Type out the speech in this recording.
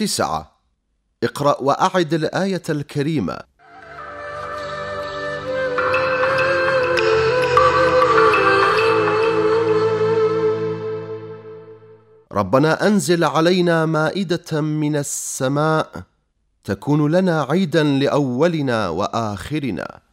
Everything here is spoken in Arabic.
تسعة. اقرأ وأعد الآية الكريمة. ربنا أنزل علينا مائدة من السماء تكون لنا عيدا لأولنا وآخرنا.